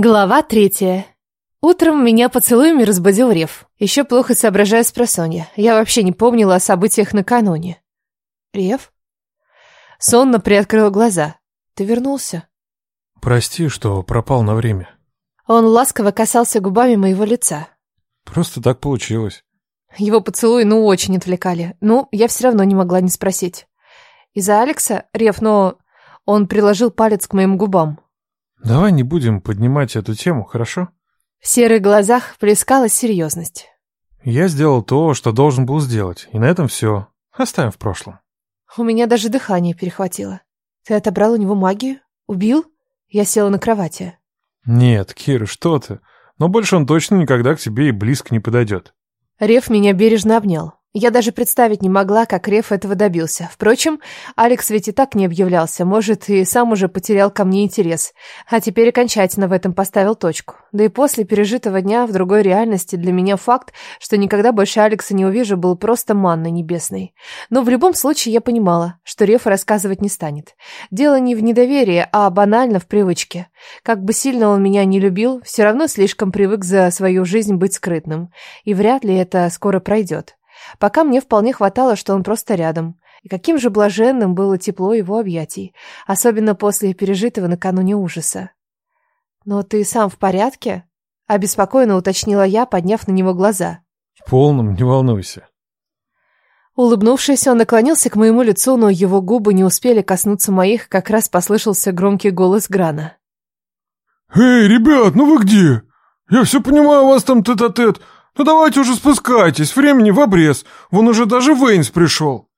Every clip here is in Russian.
Глава третья. Утром меня поцелуями разбудил Рев. Еще плохо соображая с просонья. Я вообще не помнила о событиях накануне. Рев? Сонно приоткрыл глаза. Ты вернулся? Прости, что пропал на время. Он ласково касался губами моего лица. Просто так получилось. Его поцелуи, ну, очень отвлекали. Ну, я все равно не могла не спросить. Из-за Алекса, Рев, но... Он приложил палец к моим губам. Давай не будем поднимать эту тему, хорошо? В серых глазах плескалась серьезность. Я сделал то, что должен был сделать, и на этом все. Оставим в прошлом. У меня даже дыхание перехватило. Ты отобрал у него магию? Убил? Я села на кровати. Нет, Кира, что ты? Но больше он точно никогда к тебе и близко не подойдет. Рев меня бережно обнял. Я даже представить не могла, как Реф этого добился. Впрочем, Алекс ведь и так не объявлялся, может, и сам уже потерял ко мне интерес. А теперь окончательно в этом поставил точку. Да и после пережитого дня в другой реальности для меня факт, что никогда больше Алекса не увижу, был просто манной небесной. Но в любом случае я понимала, что Реф рассказывать не станет. Дело не в недоверии, а банально в привычке. Как бы сильно он меня не любил, все равно слишком привык за свою жизнь быть скрытным. И вряд ли это скоро пройдет. Пока мне вполне хватало, что он просто рядом. И каким же блаженным было тепло его объятий, особенно после пережитого накануне ужаса. «Но ты сам в порядке?» — обеспокоенно уточнила я, подняв на него глаза. В полном, не волнуйся. Улыбнувшись, он наклонился к моему лицу, но его губы не успели коснуться моих, как раз послышался громкий голос Грана. «Эй, ребят, ну вы где? Я все понимаю, у вас там тет-а-тет, -тет, «Ну давайте уже спускайтесь, времени в обрез. Вон уже даже Вейнс пришел».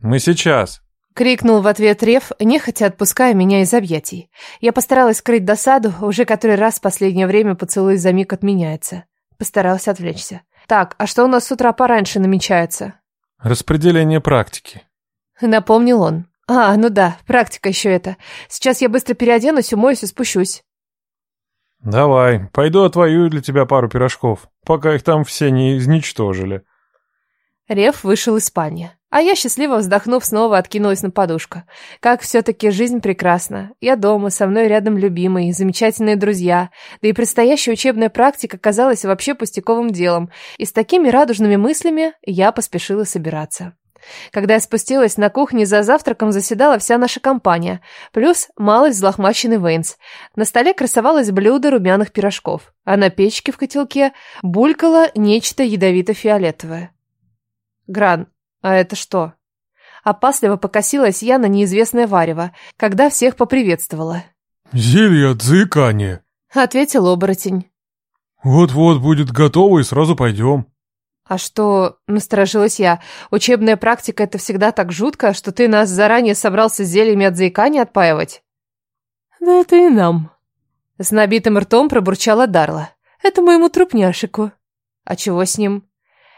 «Мы сейчас», — крикнул в ответ Рев, нехотя отпуская меня из объятий. Я постаралась скрыть досаду, уже который раз в последнее время поцелуй за миг отменяется. Постаралась отвлечься. «Так, а что у нас с утра пораньше намечается?» «Распределение практики», — напомнил он. «А, ну да, практика еще это. Сейчас я быстро переоденусь, умоюсь и спущусь». «Давай, пойду отвоюю для тебя пару пирожков, пока их там все не изничтожили». Рев вышел из спальни, а я, счастливо вздохнув, снова откинулась на подушку. Как все-таки жизнь прекрасна. Я дома, со мной рядом любимый, замечательные друзья, да и предстоящая учебная практика казалась вообще пустяковым делом, и с такими радужными мыслями я поспешила собираться. Когда я спустилась на кухне, за завтраком заседала вся наша компания, плюс малый взлохмаченный Вейнс. На столе красовалось блюдо румяных пирожков, а на печке в котелке булькало нечто ядовито-фиолетовое. «Гран, а это что?» Опасливо покосилась я на неизвестное варево, когда всех поприветствовала. «Зелье от заикания», — ответил оборотень. «Вот-вот будет готово и сразу пойдем». «А что?» — насторожилась я. «Учебная практика — это всегда так жутко, что ты нас заранее собрался с зельями от заикания отпаивать?» «Да это и нам». С набитым ртом пробурчала Дарла. «Это моему трупняшику». «А чего с ним?»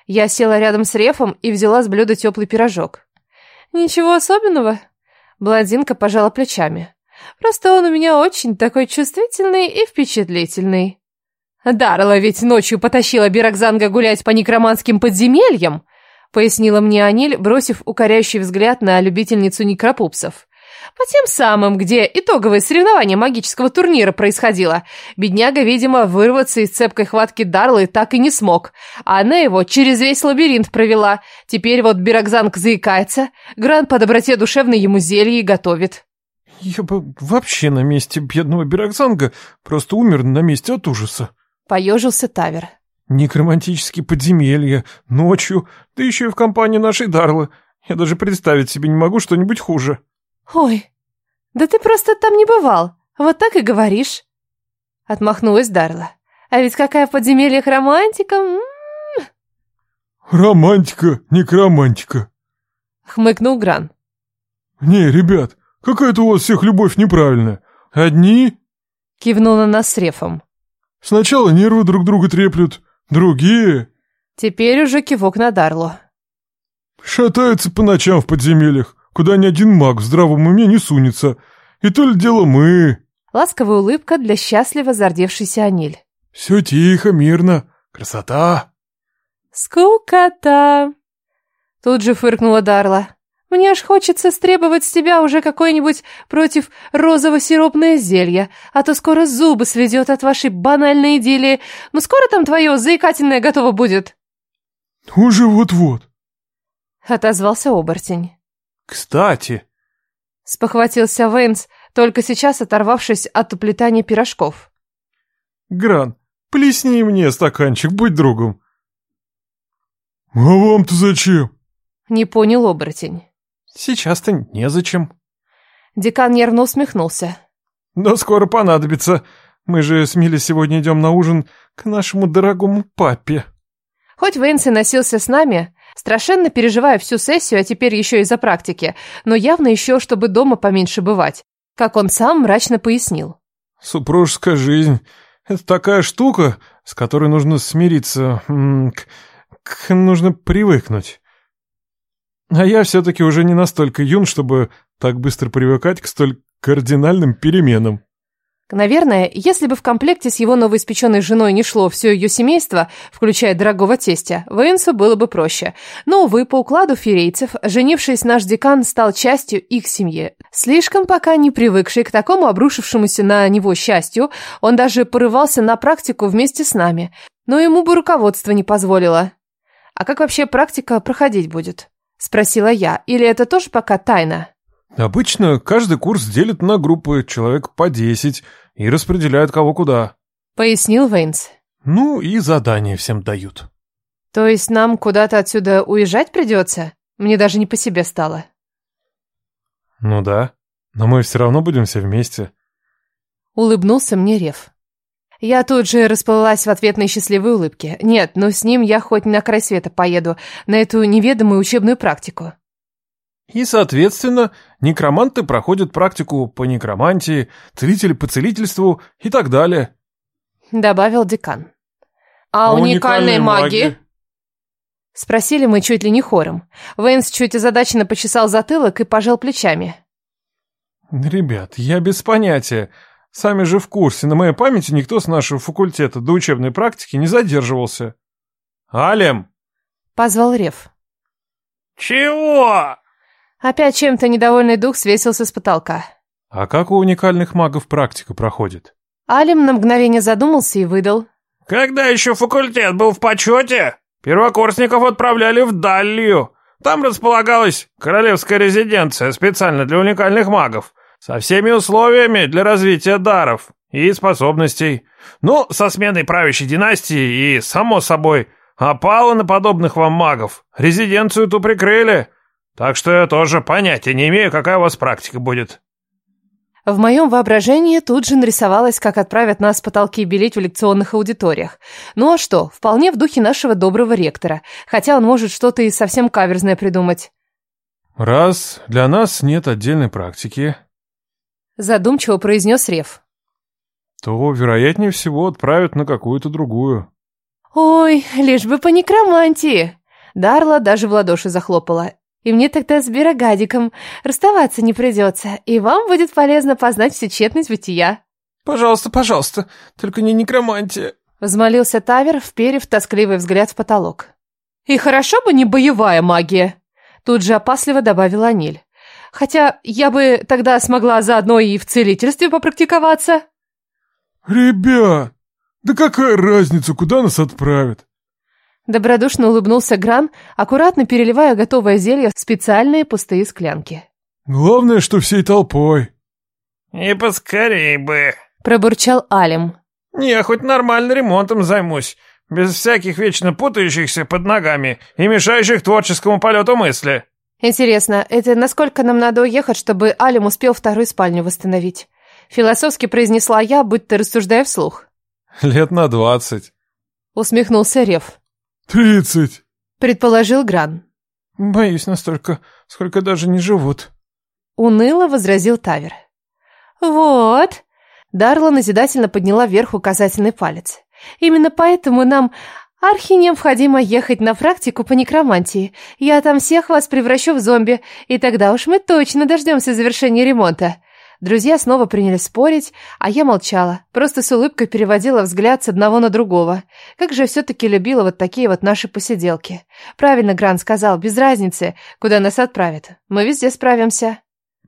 Я села рядом с Рефом и взяла с блюда теплый пирожок. «Ничего особенного?» Блондинка пожала плечами. «Просто он у меня очень такой чувствительный и впечатлительный». «Дарла ведь ночью потащила Бирокзанга гулять по некроманским подземельям», пояснила мне Аниль, бросив укоряющий взгляд на любительницу некропупсов. По тем самым, где итоговое соревнование магического турнира происходило. Бедняга, видимо, вырваться из цепкой хватки Дарлы так и не смог. А она его через весь лабиринт провела. Теперь вот Бирокзанг заикается. Гран по доброте душевной ему зелье готовит. «Я бы вообще на месте бедного Бирокзанга просто умер на месте от ужаса», Поежился Тавер. Некромантические подземелья, ночью, да еще и в компании нашей Дарлы. Я даже представить себе не могу что-нибудь хуже. Ой, да ты просто там не бывал. Вот так и говоришь. Отмахнулась Дарла. А ведь какая в подземельях романтика. М -м -м. Романтика, некромантика. Хмыкнул Гран. Не, ребят, какая-то у вас всех любовь неправильная. Одни... Кивнул на нас с Рефом. Сначала нервы друг друга треплют, другие... Теперь уже кивок на Дарлу. Шатаются по ночам в подземельях, куда ни один маг в здравом уме не сунется. И то ли дело мы... Ласковая улыбка для счастливо зардевшейся Аниль. Все тихо, мирно. Красота. Скукота. Тут же фыркнула Дарла. Мне аж хочется стребовать с тебя уже какое-нибудь против розово-сиропное зелье, а то скоро зубы сведет от вашей банальной идиллии. Ну скоро там твое заикательное готово будет?» «Уже вот-вот», — отозвался оборотень. «Кстати...» — спохватился Вейнс, только сейчас оторвавшись от уплетания пирожков. «Гран, плесни мне стаканчик, будь другом». «А вам-то зачем?» — не понял оборотень. Сейчас-то незачем. Декан нервно усмехнулся. Но скоро понадобится. Мы же с Милли сегодня идем на ужин к нашему дорогому папе. Хоть Вэнси носился с нами, страшенно переживая всю сессию, а теперь еще и за практики, но явно еще, чтобы дома поменьше бывать, как он сам мрачно пояснил. Супружеская жизнь — это такая штука, с которой нужно смириться, к, к нужно привыкнуть. А я все-таки уже не настолько юн, чтобы так быстро привыкать к столь кардинальным переменам. Наверное, если бы в комплекте с его новоиспеченной женой не шло все ее семейство, включая дорогого тестя, Вейнсу было бы проще. Но, увы, по укладу ферейцев, женившись, наш декан стал частью их семьи. Слишком пока не привыкший к такому обрушившемуся на него счастью, он даже порывался на практику вместе с нами, но ему бы руководство не позволило. А как вообще практика проходить будет? Спросила я. Или это тоже пока тайна? Обычно каждый курс делит на группы, человек по десять, и распределяют кого куда. Пояснил Вейнс. Ну и задания всем дают. То есть нам куда-то отсюда уезжать придется? Мне даже не по себе стало. Ну да, но мы все равно будем все вместе. Улыбнулся мне Рев. Я тут же расплылась в ответной счастливой улыбке. Нет, но с ним я хоть на край света поеду, на эту неведомую учебную практику. И, соответственно, некроманты проходят практику по некромантии, целители по целительству и так далее. Добавил декан. А, а уникальные, маги? маги? Спросили мы чуть ли не хором. Вейнс чуть озадаченно почесал затылок и пожал плечами. Ребят, я без понятия. Сами же в курсе, на моей памяти никто с нашего факультета до учебной практики не задерживался. «Алем!» — позвал Рев. «Чего?» Опять чем-то недовольный дух свесился с потолка. «А как у уникальных магов практика проходит?» Алим на мгновение задумался и выдал. «Когда еще факультет был в почете? Первокурсников отправляли в Далью. Там располагалась королевская резиденция специально для уникальных магов. Со всеми условиями для развития даров и способностей. Ну, со сменой правящей династии и, само собой, опала на подобных вам магов. Резиденцию ту прикрыли. Так что я тоже понятия не имею, какая у вас практика будет. В моем воображении тут же нарисовалось, как отправят нас потолки белить в лекционных аудиториях. Ну а что, вполне в духе нашего доброго ректора, хотя он может что-то и совсем каверзное придумать. Раз для нас нет отдельной практики, задумчиво произнес Рев. То, вероятнее всего, отправят на какую-то другую. Ой, лишь бы по некромантии. Дарла даже в ладоши захлопала. И мне тогда с Берогадиком расставаться не придется, и вам будет полезно познать всю тщетность бытия. Пожалуйста, пожалуйста, только не некромантия. Взмолился Тавер, вперев тоскливый взгляд в потолок. И хорошо бы не боевая магия. Тут же опасливо добавила Аниль. Хотя я бы тогда смогла заодно и в целительстве попрактиковаться. «Ребят, да какая разница, куда нас отправят?» Добродушно улыбнулся Гран, аккуратно переливая готовое зелье в специальные пустые склянки. «Главное, что всей толпой». «И поскорей бы», — пробурчал Алим. «Я хоть нормальным ремонтом займусь, без всяких вечно путающихся под ногами и мешающих творческому полету мысли». Интересно, это насколько нам надо уехать, чтобы Алим успел вторую спальню восстановить? Философски произнесла я, будто рассуждая вслух. Лет на двадцать. Усмехнулся Рев. Тридцать. Предположил Гран. Боюсь настолько, сколько даже не живут. Уныло возразил Тавер. Вот. Дарла назидательно подняла вверх указательный палец. Именно поэтому нам Архи необходимо ехать на практику по некромантии. Я там всех вас превращу в зомби, и тогда уж мы точно дождемся завершения ремонта. Друзья снова принялись спорить, а я молчала, просто с улыбкой переводила взгляд с одного на другого. Как же все-таки любила вот такие вот наши посиделки. Правильно Грант сказал, без разницы, куда нас отправят. Мы везде справимся.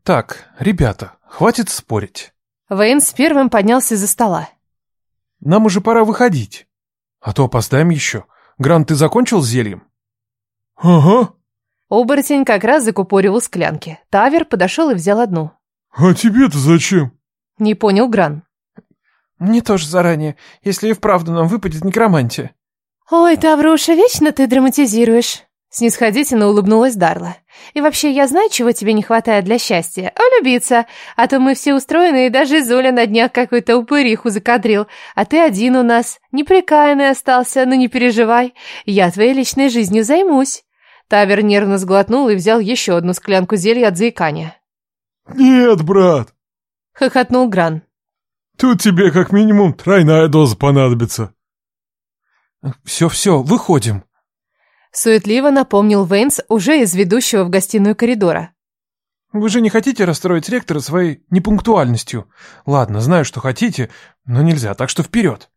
Так, ребята, хватит спорить. Вейн с первым поднялся из-за стола. Нам уже пора выходить. А то опоздаем еще. Грант, ты закончил с зельем? Ага. Оборотень как раз закупоривал склянки. Тавер подошел и взял одну. А тебе-то зачем? Не понял Гран. Мне тоже заранее, если и вправду нам выпадет некромантия. Ой, Тавруша, вечно ты драматизируешь. Снисходительно улыбнулась Дарла. «И вообще, я знаю, чего тебе не хватает для счастья. Влюбиться. А то мы все устроены, и даже Зуля на днях какую-то упыриху закадрил. А ты один у нас. Неприкаянный остался, но не переживай. Я твоей личной жизнью займусь». Тавер нервно сглотнул и взял еще одну склянку зелья от заикания. «Нет, брат!» — хохотнул Гран. «Тут тебе как минимум тройная доза понадобится». «Все-все, выходим», Суетливо напомнил Вейнс уже из ведущего в гостиную коридора. «Вы же не хотите расстроить ректора своей непунктуальностью? Ладно, знаю, что хотите, но нельзя, так что вперед!»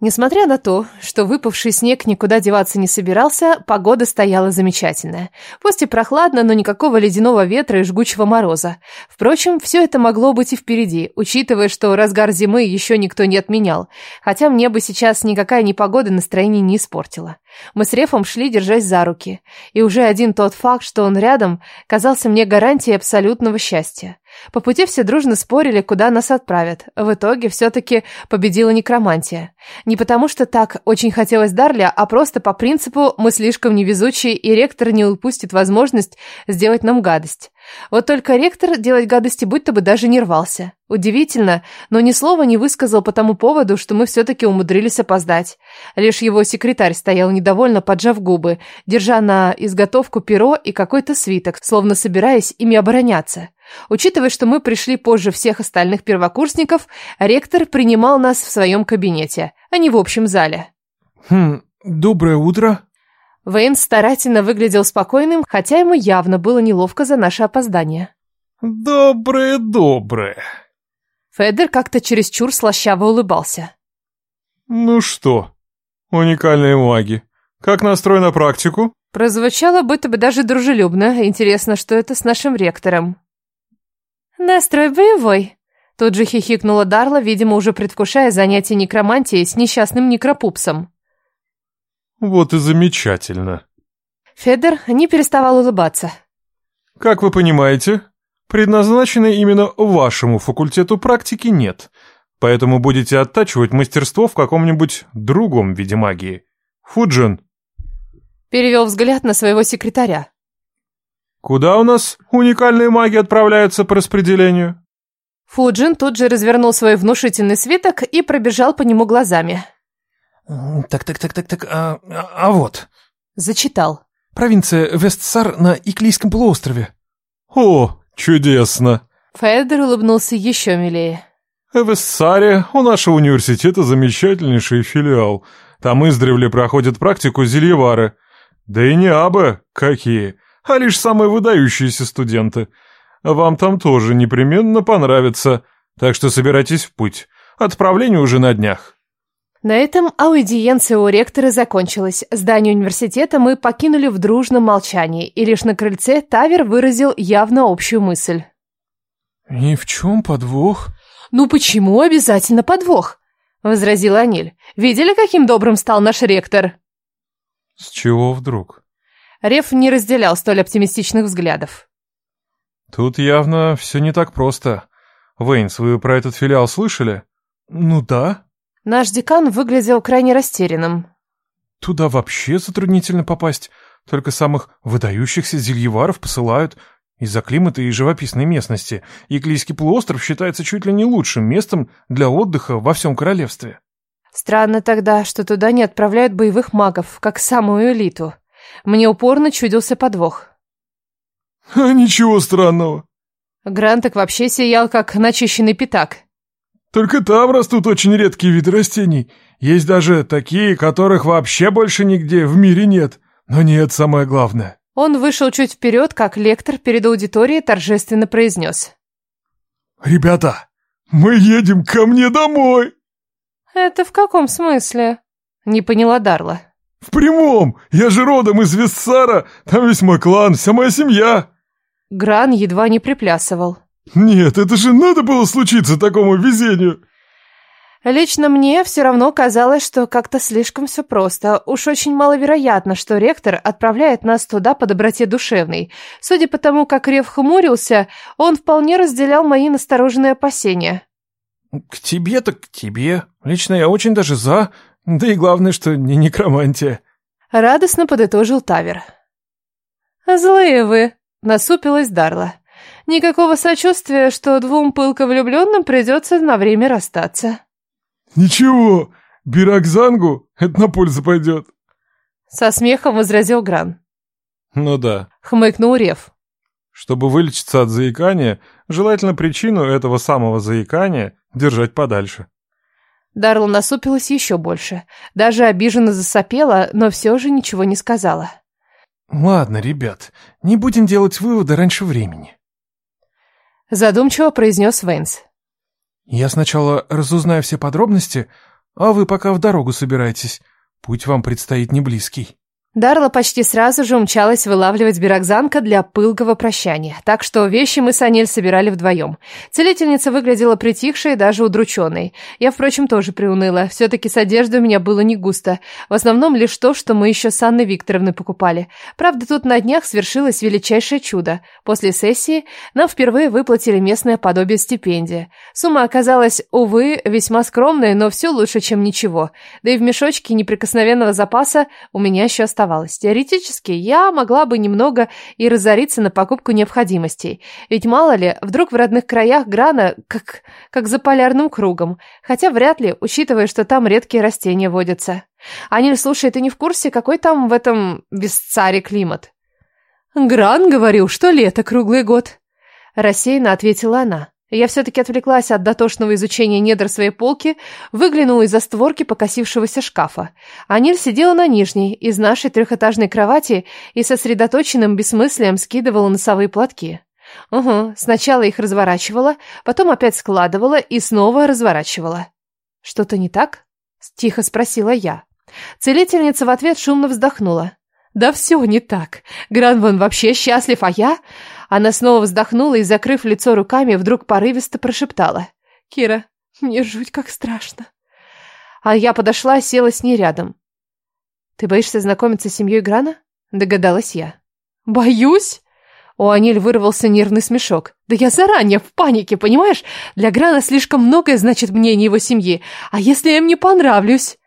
Несмотря на то, что выпавший снег никуда деваться не собирался, погода стояла замечательная. Пусть и прохладно, но никакого ледяного ветра и жгучего мороза. Впрочем, все это могло быть и впереди, учитывая, что разгар зимы еще никто не отменял. Хотя мне бы сейчас никакая непогода настроение не испортила. Мы с Рефом шли, держась за руки. И уже один тот факт, что он рядом, казался мне гарантией абсолютного счастья. По пути все дружно спорили, куда нас отправят. В итоге все-таки победила некромантия. Не потому что так очень хотелось Дарля, а просто по принципу мы слишком невезучие, и ректор не упустит возможность сделать нам гадость. Вот только ректор делать гадости будто бы даже не рвался. Удивительно, но ни слова не высказал по тому поводу, что мы все-таки умудрились опоздать. Лишь его секретарь стоял недовольно, поджав губы, держа на изготовку перо и какой-то свиток, словно собираясь ими обороняться. Учитывая, что мы пришли позже всех остальных первокурсников, ректор принимал нас в своем кабинете, а не в общем зале. «Хм, доброе утро», Вейн старательно выглядел спокойным, хотя ему явно было неловко за наше опоздание. «Доброе-доброе». Федер как-то чересчур слащаво улыбался. «Ну что, уникальные маги, как настрой на практику?» Прозвучало будто бы даже дружелюбно. Интересно, что это с нашим ректором. «Настрой боевой», — тут же хихикнула Дарла, видимо, уже предвкушая занятие некромантией с несчастным некропупсом. Вот и замечательно. Федор не переставал улыбаться. Как вы понимаете, предназначенной именно вашему факультету практики нет, поэтому будете оттачивать мастерство в каком-нибудь другом виде магии. Фуджин. Перевел взгляд на своего секретаря. Куда у нас уникальные маги отправляются по распределению? Фуджин тут же развернул свой внушительный свиток и пробежал по нему глазами. Так, так, так, так, так, а, а, вот. Зачитал. Провинция Вестсар на Иклийском полуострове. О, чудесно. Федор улыбнулся еще милее. В Вестсаре у нашего университета замечательнейший филиал. Там издревле проходят практику зельевары. Да и не абы какие, а лишь самые выдающиеся студенты. Вам там тоже непременно понравится, так что собирайтесь в путь. Отправление уже на днях. На этом аудиенция у ректора закончилась. Здание университета мы покинули в дружном молчании, и лишь на крыльце Тавер выразил явно общую мысль. «И в чем подвох?» «Ну почему обязательно подвох?» — возразил Аниль. «Видели, каким добрым стал наш ректор?» «С чего вдруг?» Реф не разделял столь оптимистичных взглядов. «Тут явно все не так просто. Вейнс, вы про этот филиал слышали?» «Ну да», Наш декан выглядел крайне растерянным. Туда вообще затруднительно попасть. Только самых выдающихся зельеваров посылают из-за климата и живописной местности. Иклийский полуостров считается чуть ли не лучшим местом для отдыха во всем королевстве. Странно тогда, что туда не отправляют боевых магов, как самую элиту. Мне упорно чудился подвох. А ничего странного. Гранток вообще сиял, как начищенный пятак. Только там растут очень редкие виды растений. Есть даже такие, которых вообще больше нигде в мире нет. Но нет, самое главное. Он вышел чуть вперед, как лектор перед аудиторией торжественно произнес. Ребята, мы едем ко мне домой!» «Это в каком смысле?» Не поняла Дарла. «В прямом! Я же родом из Виссара, там весь мой клан, вся моя семья!» Гран едва не приплясывал. «Нет, это же надо было случиться такому везению!» Лично мне все равно казалось, что как-то слишком все просто. Уж очень маловероятно, что ректор отправляет нас туда по доброте душевной. Судя по тому, как Рев хмурился, он вполне разделял мои настороженные опасения. «К тебе-то к тебе. Лично я очень даже за. Да и главное, что не некромантия». Радостно подытожил Тавер. «Злые вы», — насупилась Дарла. «Никакого сочувствия, что двум пылко влюбленным придется на время расстаться». «Ничего, Биракзангу это на пользу пойдет». Со смехом возразил Гран. «Ну да», — хмыкнул Рев. «Чтобы вылечиться от заикания, желательно причину этого самого заикания держать подальше». Дарла насупилась еще больше. Даже обиженно засопела, но все же ничего не сказала. «Ладно, ребят, не будем делать выводы раньше времени». Задумчиво произнес Вейнс. Я сначала разузнаю все подробности, а вы пока в дорогу собирайтесь. Путь вам предстоит не близкий. Дарла почти сразу же умчалась вылавливать Бирокзанка для пылкого прощания, так что вещи мы с Анель собирали вдвоем. Целительница выглядела притихшей и даже удрученной. Я, впрочем, тоже приуныла. Все-таки с одеждой у меня было не густо. В основном лишь то, что мы еще с Анной Викторовной покупали. Правда, тут на днях свершилось величайшее чудо. После сессии нам впервые выплатили местное подобие стипендии. Сумма оказалась, увы, весьма скромной, но все лучше, чем ничего. Да и в мешочке неприкосновенного запаса у меня еще оставалось оставалось. Теоретически, я могла бы немного и разориться на покупку необходимостей. Ведь мало ли, вдруг в родных краях грана как, как за полярным кругом. Хотя вряд ли, учитывая, что там редкие растения водятся. Аниль, слушай, ты не в курсе, какой там в этом Висцаре климат? Гран говорил, что лето круглый год. Рассеянно ответила она. Я все-таки отвлеклась от дотошного изучения недр своей полки, выглянула из-за створки покосившегося шкафа. Аниль сидела на нижней, из нашей трехэтажной кровати и сосредоточенным бессмыслием скидывала носовые платки. Угу, сначала их разворачивала, потом опять складывала и снова разворачивала. «Что-то не так?» – тихо спросила я. Целительница в ответ шумно вздохнула. «Да все не так. Гранван вообще счастлив, а я...» Она снова вздохнула и, закрыв лицо руками, вдруг порывисто прошептала. «Кира, мне жуть как страшно». А я подошла, села с ней рядом. «Ты боишься знакомиться с семьей Грана?» Догадалась я. «Боюсь?» У Аниль вырвался нервный смешок. «Да я заранее в панике, понимаешь? Для Грана слишком многое значит мнение его семьи. А если я им не понравлюсь?»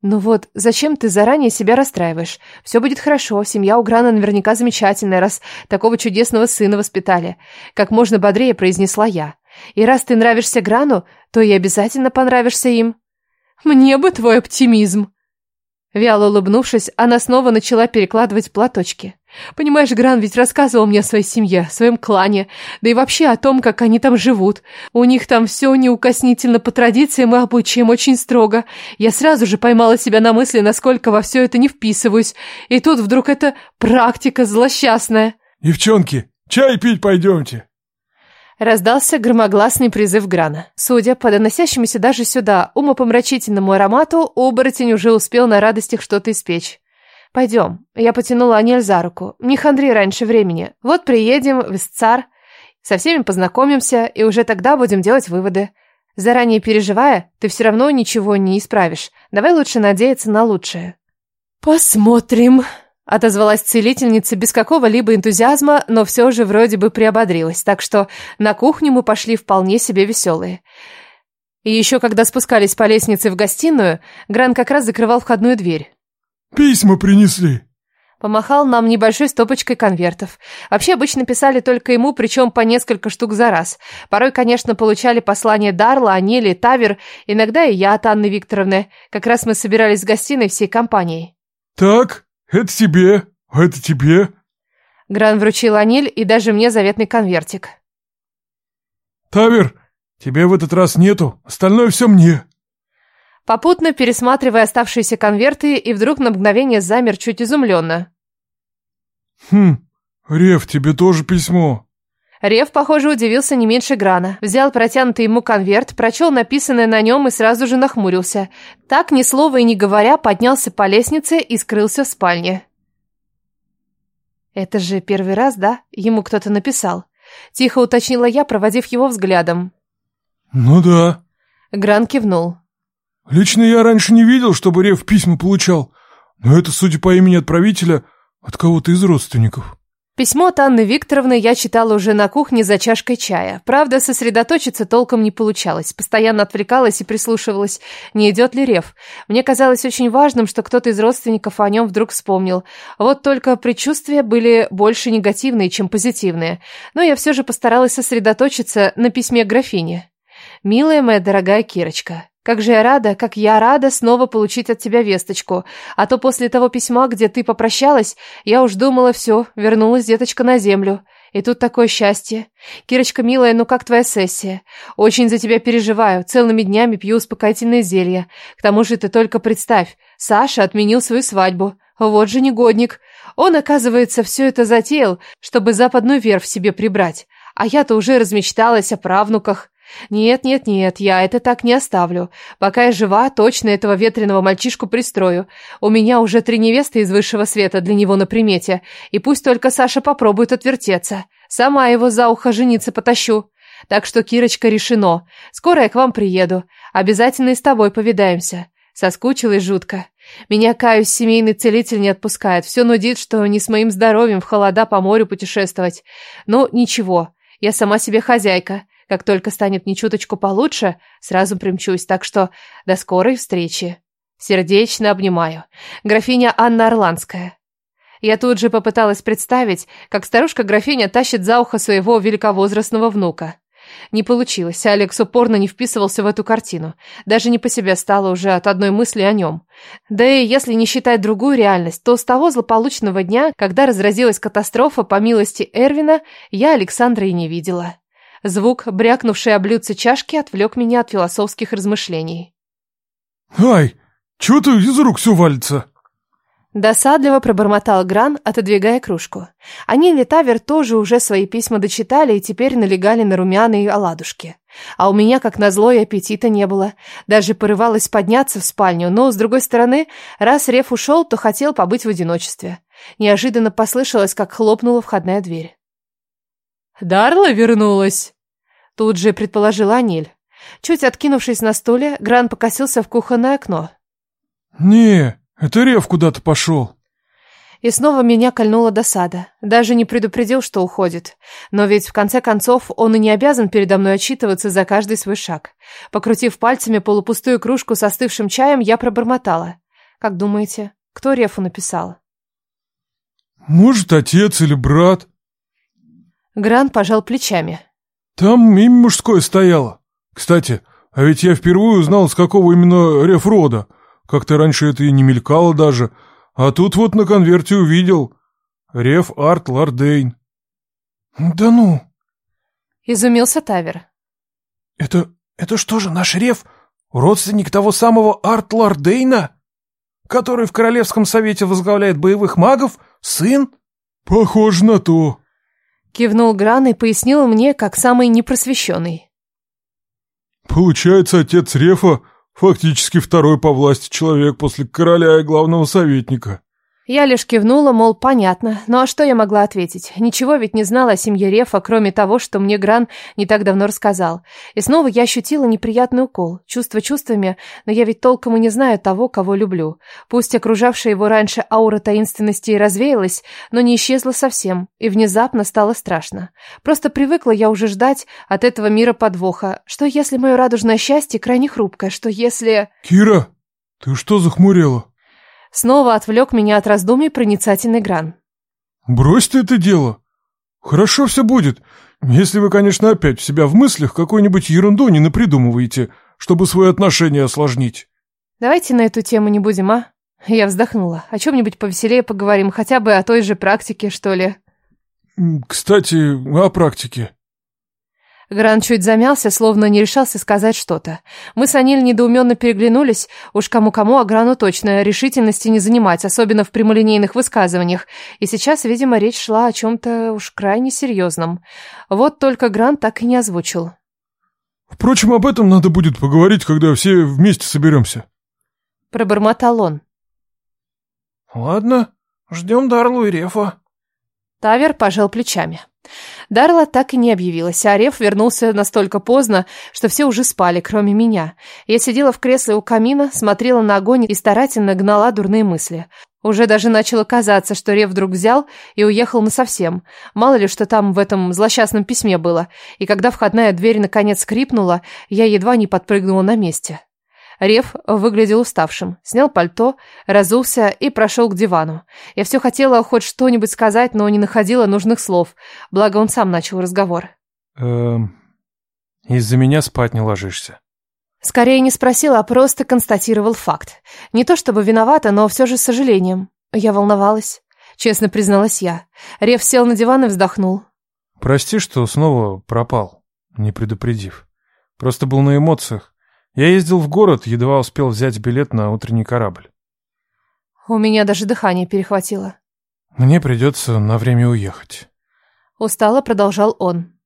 «Ну вот, зачем ты заранее себя расстраиваешь? Все будет хорошо, семья у Грана наверняка замечательная, раз такого чудесного сына воспитали», как можно бодрее произнесла я. «И раз ты нравишься Грану, то и обязательно понравишься им». «Мне бы твой оптимизм!» Вяло улыбнувшись, она снова начала перекладывать платочки. Понимаешь, Гран ведь рассказывал мне о своей семье, своем клане, да и вообще о том, как они там живут. У них там все неукоснительно по традициям и обычаям, очень строго. Я сразу же поймала себя на мысли, насколько во все это не вписываюсь. И тут вдруг эта практика злосчастная. «Девчонки, чай пить пойдемте!» Раздался громогласный призыв Грана. Судя по доносящемуся даже сюда умопомрачительному аромату, оборотень уже успел на радостях что-то испечь. «Пойдем». Я потянула Анель за руку. «Не хандри раньше времени. Вот приедем в Истцар, со всеми познакомимся, и уже тогда будем делать выводы. Заранее переживая, ты все равно ничего не исправишь. Давай лучше надеяться на лучшее». «Посмотрим», — отозвалась целительница без какого-либо энтузиазма, но все же вроде бы приободрилась, так что на кухню мы пошли вполне себе веселые. И еще когда спускались по лестнице в гостиную, Гран как раз закрывал входную дверь. «Письма принесли!» Помахал нам небольшой стопочкой конвертов. Вообще обычно писали только ему, причем по несколько штук за раз. Порой, конечно, получали послания Дарла, Анели, Тавер, иногда и я от Анны Викторовны. Как раз мы собирались в гостиной всей компанией. «Так, это тебе, а это тебе». Гран вручил Аниль и даже мне заветный конвертик. «Тавер, тебе в этот раз нету, остальное все мне» попутно пересматривая оставшиеся конверты и вдруг на мгновение замер чуть изумленно. «Хм, Рев, тебе тоже письмо». Рев, похоже, удивился не меньше Грана. Взял протянутый ему конверт, прочел написанное на нем и сразу же нахмурился. Так, ни слова и не говоря, поднялся по лестнице и скрылся в спальне. «Это же первый раз, да?» Ему кто-то написал. Тихо уточнила я, проводив его взглядом. «Ну да». Гран кивнул. «Лично я раньше не видел, чтобы Рев письма получал, но это, судя по имени отправителя, от кого-то из родственников». Письмо от Анны Викторовны я читала уже на кухне за чашкой чая. Правда, сосредоточиться толком не получалось. Постоянно отвлекалась и прислушивалась, не идет ли рев. Мне казалось очень важным, что кто-то из родственников о нем вдруг вспомнил. Вот только предчувствия были больше негативные, чем позитивные. Но я все же постаралась сосредоточиться на письме графине. «Милая моя дорогая Кирочка, как же я рада, как я рада снова получить от тебя весточку. А то после того письма, где ты попрощалась, я уж думала, все, вернулась деточка на землю. И тут такое счастье. Кирочка, милая, ну как твоя сессия? Очень за тебя переживаю, целыми днями пью успокоительные зелья. К тому же ты только представь, Саша отменил свою свадьбу. Вот же негодник. Он, оказывается, все это затеял, чтобы западную верфь себе прибрать. А я-то уже размечталась о правнуках. «Нет, нет, нет, я это так не оставлю. Пока я жива, точно этого ветреного мальчишку пристрою. У меня уже три невесты из высшего света для него на примете, и пусть только Саша попробует отвертеться. Сама его за ухо жениться потащу. Так что, Кирочка, решено. Скоро я к вам приеду. Обязательно и с тобой повидаемся. Соскучилась жутко. Меня, каюсь, семейный целитель не отпускает. Все нудит, что не с моим здоровьем в холода по морю путешествовать. Ну, ничего, я сама себе хозяйка». Как только станет ни чуточку получше, сразу примчусь, так что до скорой встречи. Сердечно обнимаю. Графиня Анна Орландская. Я тут же попыталась представить, как старушка-графиня тащит за ухо своего великовозрастного внука. Не получилось, Алекс упорно не вписывался в эту картину. Даже не по себе стало уже от одной мысли о нем. Да и если не считать другую реальность, то с того злополучного дня, когда разразилась катастрофа по милости Эрвина, я Александра и не видела. Звук, брякнувший о блюдце чашки, отвлек меня от философских размышлений. «Ай, чего ты из рук все валится?» Досадливо пробормотал Гран, отодвигая кружку. Они, Летавер, тоже уже свои письма дочитали и теперь налегали на румяные оладушки. А у меня, как назло, и аппетита не было. Даже порывалась подняться в спальню, но, с другой стороны, раз Реф ушел, то хотел побыть в одиночестве. Неожиданно послышалось, как хлопнула входная дверь. «Дарла вернулась?» Тут же предположила Аниль. Чуть откинувшись на стуле, Гран покосился в кухонное окно. «Не, это Рев куда-то пошел». И снова меня кольнула досада. Даже не предупредил, что уходит. Но ведь в конце концов он и не обязан передо мной отчитываться за каждый свой шаг. Покрутив пальцами полупустую кружку с остывшим чаем, я пробормотала. «Как думаете, кто Рефу написал?» «Может, отец или брат?» Гран пожал плечами. Там имя мужское стояло. Кстати, а ведь я впервые узнал, с какого именно рефрода. Как-то раньше это и не мелькало даже. А тут вот на конверте увидел. Реф Арт Лардейн. Да ну. Изумился Тавер. Это... это что же, наш Реф? Родственник того самого Арт Лардейна? Который в Королевском совете возглавляет боевых магов? Сын? Похоже на то. Кивнул Гран и пояснил мне, как самый непросвещенный. Получается, отец Рефа фактически второй по власти человек после короля и главного советника. Я лишь кивнула, мол, понятно. Ну а что я могла ответить? Ничего ведь не знала о семье Рефа, кроме того, что мне Гран не так давно рассказал. И снова я ощутила неприятный укол. Чувство чувствами, но я ведь толком и не знаю того, кого люблю. Пусть окружавшая его раньше аура таинственности и развеялась, но не исчезла совсем, и внезапно стало страшно. Просто привыкла я уже ждать от этого мира подвоха. Что если мое радужное счастье крайне хрупкое? Что если... Кира, ты что захмурела? Снова отвлек меня от раздумий проницательный Гран. «Брось ты это дело. Хорошо все будет, если вы, конечно, опять в себя в мыслях какую-нибудь ерунду не напридумываете, чтобы свои отношения осложнить». «Давайте на эту тему не будем, а?» Я вздохнула. О чем-нибудь повеселее поговорим, хотя бы о той же практике, что ли. «Кстати, о практике». Гран чуть замялся, словно не решался сказать что-то. Мы с Аниль недоуменно переглянулись. Уж кому-кому, а Грану точно решительности не занимать, особенно в прямолинейных высказываниях. И сейчас, видимо, речь шла о чем-то уж крайне серьезном. Вот только Гран так и не озвучил. «Впрочем, об этом надо будет поговорить, когда все вместе соберемся». Пробормотал он. «Ладно, ждем Дарлу и Рефа». Тавер пожал плечами. Дарла так и не объявилась, а Реф вернулся настолько поздно, что все уже спали, кроме меня. Я сидела в кресле у камина, смотрела на огонь и старательно гнала дурные мысли. Уже даже начало казаться, что Рев вдруг взял и уехал насовсем. Мало ли, что там в этом злосчастном письме было. И когда входная дверь наконец скрипнула, я едва не подпрыгнула на месте. Рев выглядел уставшим, снял пальто, разулся и прошел к дивану. Я все хотела хоть что-нибудь сказать, но не находила нужных слов, благо он сам начал разговор. «Эм, из-за меня спать не ложишься?» Скорее не спросил, а просто констатировал факт. Не то чтобы виновата, но все же с сожалением. Я волновалась. Честно призналась я. Рев сел на диван и вздохнул. «Прости, что снова пропал, не предупредив. Просто был на эмоциях. Я ездил в город, едва успел взять билет на утренний корабль. У меня даже дыхание перехватило. Мне придется на время уехать. Устало продолжал он.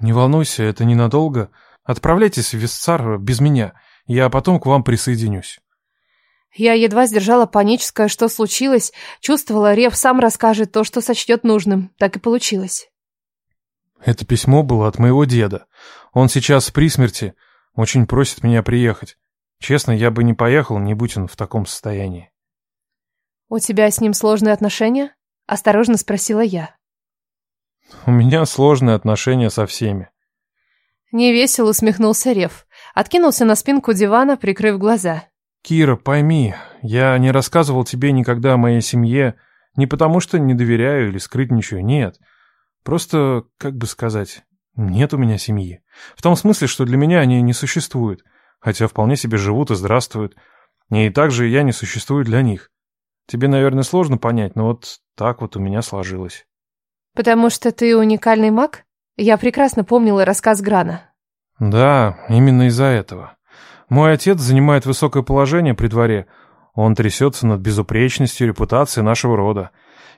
Не волнуйся, это ненадолго. Отправляйтесь в Виссар без меня. Я потом к вам присоединюсь. Я едва сдержала паническое, что случилось. Чувствовала, Рев сам расскажет то, что сочтет нужным. Так и получилось. Это письмо было от моего деда. Он сейчас при смерти. Очень просит меня приехать. Честно, я бы не поехал, не будь он в таком состоянии. «У тебя с ним сложные отношения?» — осторожно спросила я. «У меня сложные отношения со всеми». Невесело усмехнулся Рев. Откинулся на спинку дивана, прикрыв глаза. «Кира, пойми, я не рассказывал тебе никогда о моей семье не потому, что не доверяю или скрытничаю, нет. Просто, как бы сказать, нет у меня семьи. В том смысле, что для меня они не существуют, хотя вполне себе живут и здравствуют. И также я не существую для них. Тебе, наверное, сложно понять, но вот так вот у меня сложилось. Потому что ты уникальный маг? Я прекрасно помнила рассказ Грана. Да, именно из-за этого. Мой отец занимает высокое положение при дворе. Он трясется над безупречностью репутации нашего рода.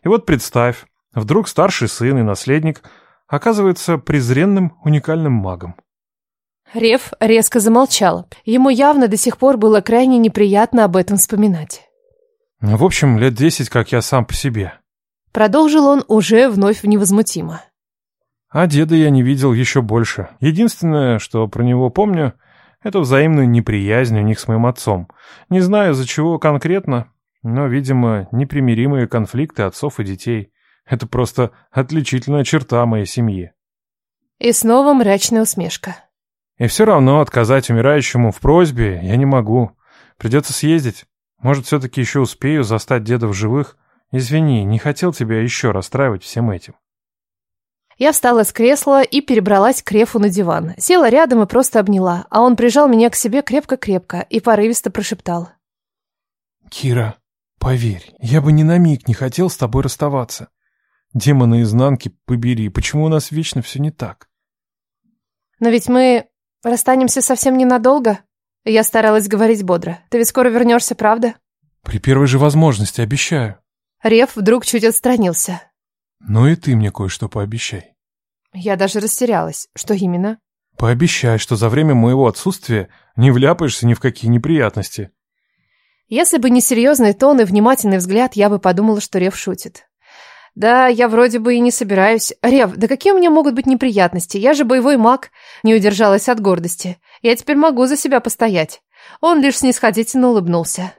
И вот представь, вдруг старший сын и наследник оказывается презренным уникальным магом. Рев резко замолчал. Ему явно до сих пор было крайне неприятно об этом вспоминать. В общем, лет десять, как я сам по себе. Продолжил он уже вновь невозмутимо. А деда я не видел еще больше. Единственное, что про него помню, это взаимную неприязнь у них с моим отцом. Не знаю, из-за чего конкретно, но, видимо, непримиримые конфликты отцов и детей. Это просто отличительная черта моей семьи. И снова мрачная усмешка. И все равно отказать умирающему в просьбе я не могу. Придется съездить. Может, все-таки еще успею застать деда в живых. Извини, не хотел тебя еще расстраивать всем этим. Я встала с кресла и перебралась к Рефу на диван. Села рядом и просто обняла, а он прижал меня к себе крепко-крепко и порывисто прошептал. «Кира, поверь, я бы ни на миг не хотел с тобой расставаться. Демоны изнанки побери, почему у нас вечно все не так? Но ведь мы расстанемся совсем ненадолго. Я старалась говорить бодро. Ты ведь скоро вернешься, правда? При первой же возможности, обещаю. Рев вдруг чуть отстранился. Ну и ты мне кое-что пообещай. Я даже растерялась. Что именно? Пообещай, что за время моего отсутствия не вляпаешься ни в какие неприятности. Если бы не серьезный тон и внимательный взгляд, я бы подумала, что Рев шутит. Да, я вроде бы и не собираюсь. Рев, да какие у меня могут быть неприятности? Я же боевой маг. Не удержалась от гордости. Я теперь могу за себя постоять. Он лишь снисходительно улыбнулся.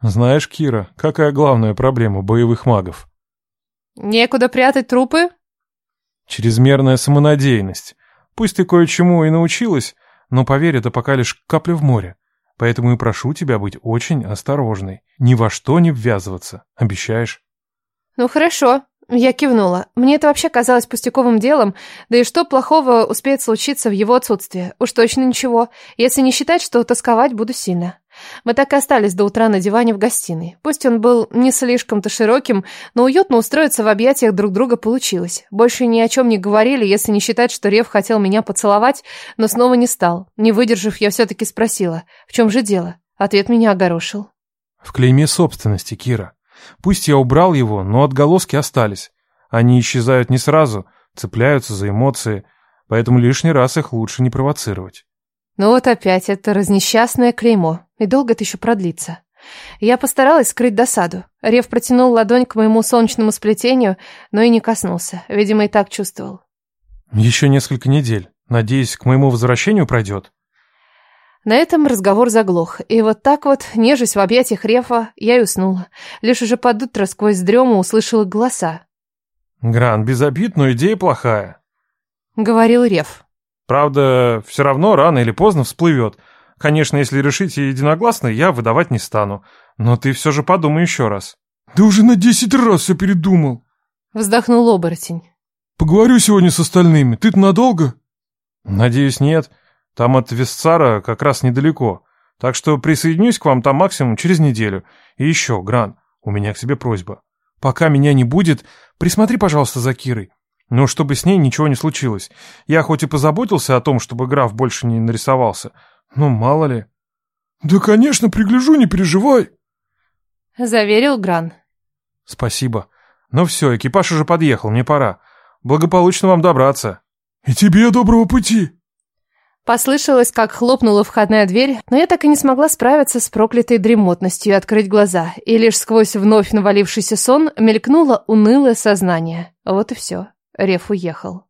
Знаешь, Кира, какая главная проблема боевых магов? Некуда прятать трупы? Чрезмерная самонадеянность. Пусть ты кое-чему и научилась, но поверь, это пока лишь капля в море. Поэтому и прошу тебя быть очень осторожной. Ни во что не ввязываться. Обещаешь? Ну хорошо, я кивнула. Мне это вообще казалось пустяковым делом, да и что плохого успеет случиться в его отсутствие? Уж точно ничего, если не считать, что тосковать буду сильно. Мы так и остались до утра на диване в гостиной. Пусть он был не слишком-то широким, но уютно устроиться в объятиях друг друга получилось. Больше ни о чем не говорили, если не считать, что Рев хотел меня поцеловать, но снова не стал. Не выдержав, я все-таки спросила, в чем же дело? Ответ меня огорошил. В клейме собственности, Кира. Пусть я убрал его, но отголоски остались. Они исчезают не сразу, цепляются за эмоции, поэтому лишний раз их лучше не провоцировать. Ну вот опять это разнесчастное клеймо. И долго это еще продлится? Я постаралась скрыть досаду. Рев протянул ладонь к моему солнечному сплетению, но и не коснулся. Видимо, и так чувствовал. Еще несколько недель. Надеюсь, к моему возвращению пройдет. На этом разговор заглох, и вот так вот, нежесть в объятиях Рефа, я и уснула. Лишь уже под утро сквозь дрему услышала голоса. «Гран, без обид, но идея плохая», — говорил Рев. Правда, все равно рано или поздно всплывет. Конечно, если решите единогласно, я выдавать не стану. Но ты все же подумай еще раз. Да уже на десять раз все передумал. Вздохнул оборотень. Поговорю сегодня с остальными. Ты-то надолго? Надеюсь, нет. Там от Вестсара как раз недалеко. Так что присоединюсь к вам там максимум через неделю. И еще, Гран, у меня к тебе просьба. Пока меня не будет, присмотри, пожалуйста, за Кирой. Но чтобы с ней ничего не случилось. Я хоть и позаботился о том, чтобы граф больше не нарисовался, но мало ли. «Да, конечно, пригляжу, не переживай!» Заверил Гран. «Спасибо. Ну все, экипаж уже подъехал, мне пора. Благополучно вам добраться». «И тебе доброго пути!» Послышалось, как хлопнула входная дверь, но я так и не смогла справиться с проклятой дремотностью и открыть глаза, и лишь сквозь вновь навалившийся сон мелькнуло унылое сознание. Вот и все. Реф уехал.